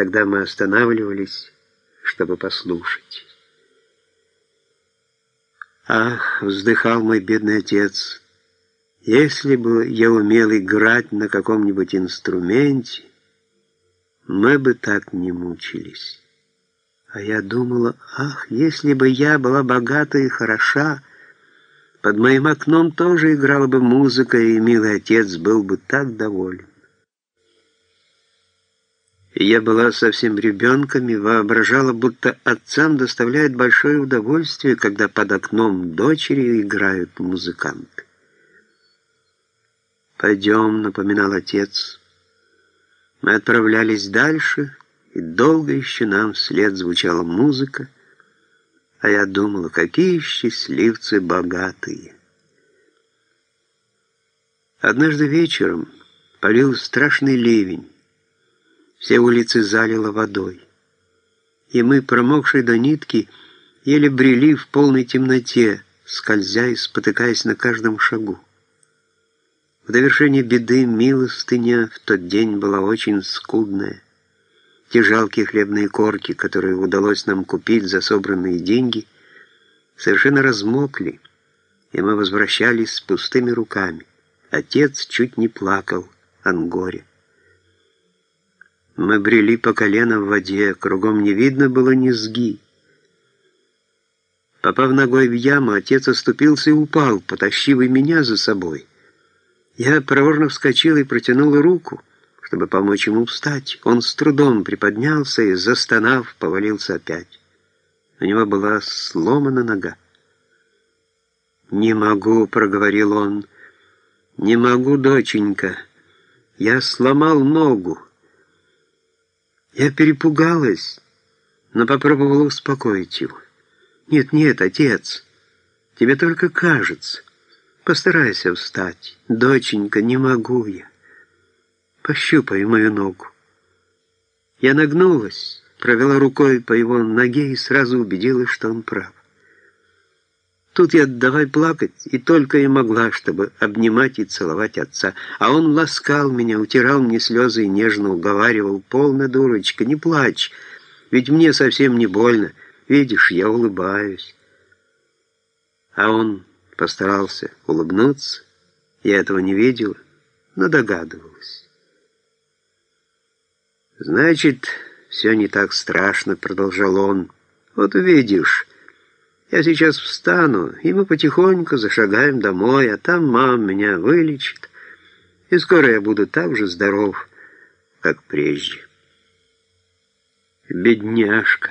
Тогда мы останавливались, чтобы послушать. Ах, вздыхал мой бедный отец, если бы я умел играть на каком-нибудь инструменте, мы бы так не мучились. А я думала, ах, если бы я была богата и хороша, под моим окном тоже играла бы музыка, и милый отец был бы так доволен. Я была совсем ребенком и воображала, будто отцам доставляет большое удовольствие, когда под окном дочери играют музыканты. «Пойдем», — напоминал отец. Мы отправлялись дальше, и долго еще нам вслед звучала музыка, а я думала, какие счастливцы богатые. Однажды вечером полил страшный ливень. Все улицы залило водой. И мы, промокшие до нитки, еле брели в полной темноте, скользя и спотыкаясь на каждом шагу. В довершение беды милостыня в тот день была очень скудная. Те жалкие хлебные корки, которые удалось нам купить за собранные деньги, совершенно размокли, и мы возвращались с пустыми руками. Отец чуть не плакал от горя. Мы брели по колено в воде, кругом не видно было низги. Попав ногой в яму, отец оступился и упал, потащив и меня за собой. Я проворно вскочил и протянул руку, чтобы помочь ему встать. Он с трудом приподнялся и, застонав, повалился опять. У него была сломана нога. «Не могу», — проговорил он, — «не могу, доченька. Я сломал ногу». Я перепугалась, но попробовала успокоить его. «Нет, нет, отец, тебе только кажется. Постарайся встать. Доченька, не могу я. Пощупай мою ногу». Я нагнулась, провела рукой по его ноге и сразу убедилась, что он прав. Тут я давай плакать, и только и могла, чтобы обнимать и целовать отца. А он ласкал меня, утирал мне слезы и нежно уговаривал. «Полная дурочка, не плачь, ведь мне совсем не больно. Видишь, я улыбаюсь». А он постарался улыбнуться. Я этого не видела, но догадывалась. «Значит, все не так страшно», — продолжал он. «Вот увидишь». Я сейчас встану, и мы потихоньку зашагаем домой, а там мама меня вылечит, и скоро я буду так же здоров, как прежде. Бедняжка.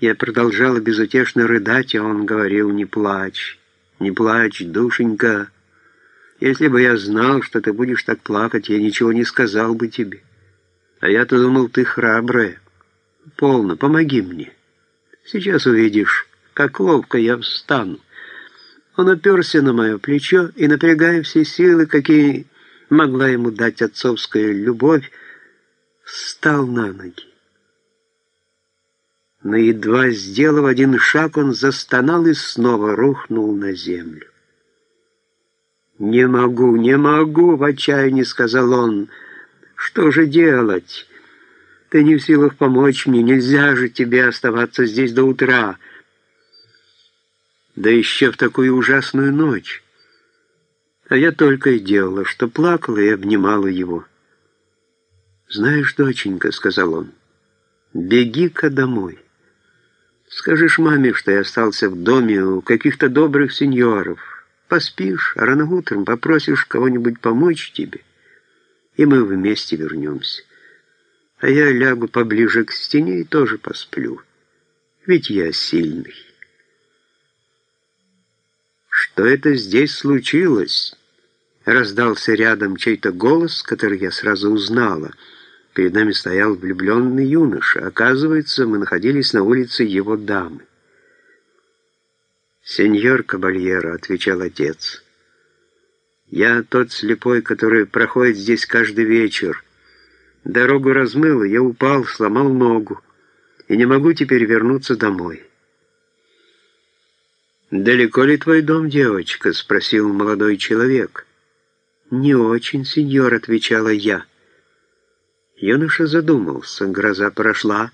Я продолжала безутешно рыдать, а он говорил, не плачь, не плачь, душенька. Если бы я знал, что ты будешь так плакать, я ничего не сказал бы тебе. А я-то думал, ты храбрая. Полно, помоги мне. Сейчас увидишь, как ловко я встану. Он оперся на мое плечо и, напрягая все силы, какие могла ему дать отцовская любовь, встал на ноги. Но едва сделав один шаг, он застонал и снова рухнул на землю. «Не могу, не могу!» — в отчаянии сказал он. «Что же делать? Ты не в силах помочь мне, нельзя же тебе оставаться здесь до утра!» Да еще в такую ужасную ночь. А я только и делала, что плакала и обнимала его. «Знаешь, доченька», — сказал он, — «беги-ка домой. Скажешь маме, что я остался в доме у каких-то добрых сеньоров. Поспишь, а рано утром попросишь кого-нибудь помочь тебе, и мы вместе вернемся. А я лягу поближе к стене и тоже посплю, ведь я сильный». «Что это здесь случилось?» Раздался рядом чей-то голос, который я сразу узнала. Перед нами стоял влюбленный юноша. Оказывается, мы находились на улице его дамы. «Сеньор Кабальеро», — отвечал отец, — «я тот слепой, который проходит здесь каждый вечер. Дорогу размыло, я упал, сломал ногу, и не могу теперь вернуться домой». «Далеко ли твой дом, девочка?» — спросил молодой человек. «Не очень, сеньор», — отвечала я. Юноша задумался, гроза прошла,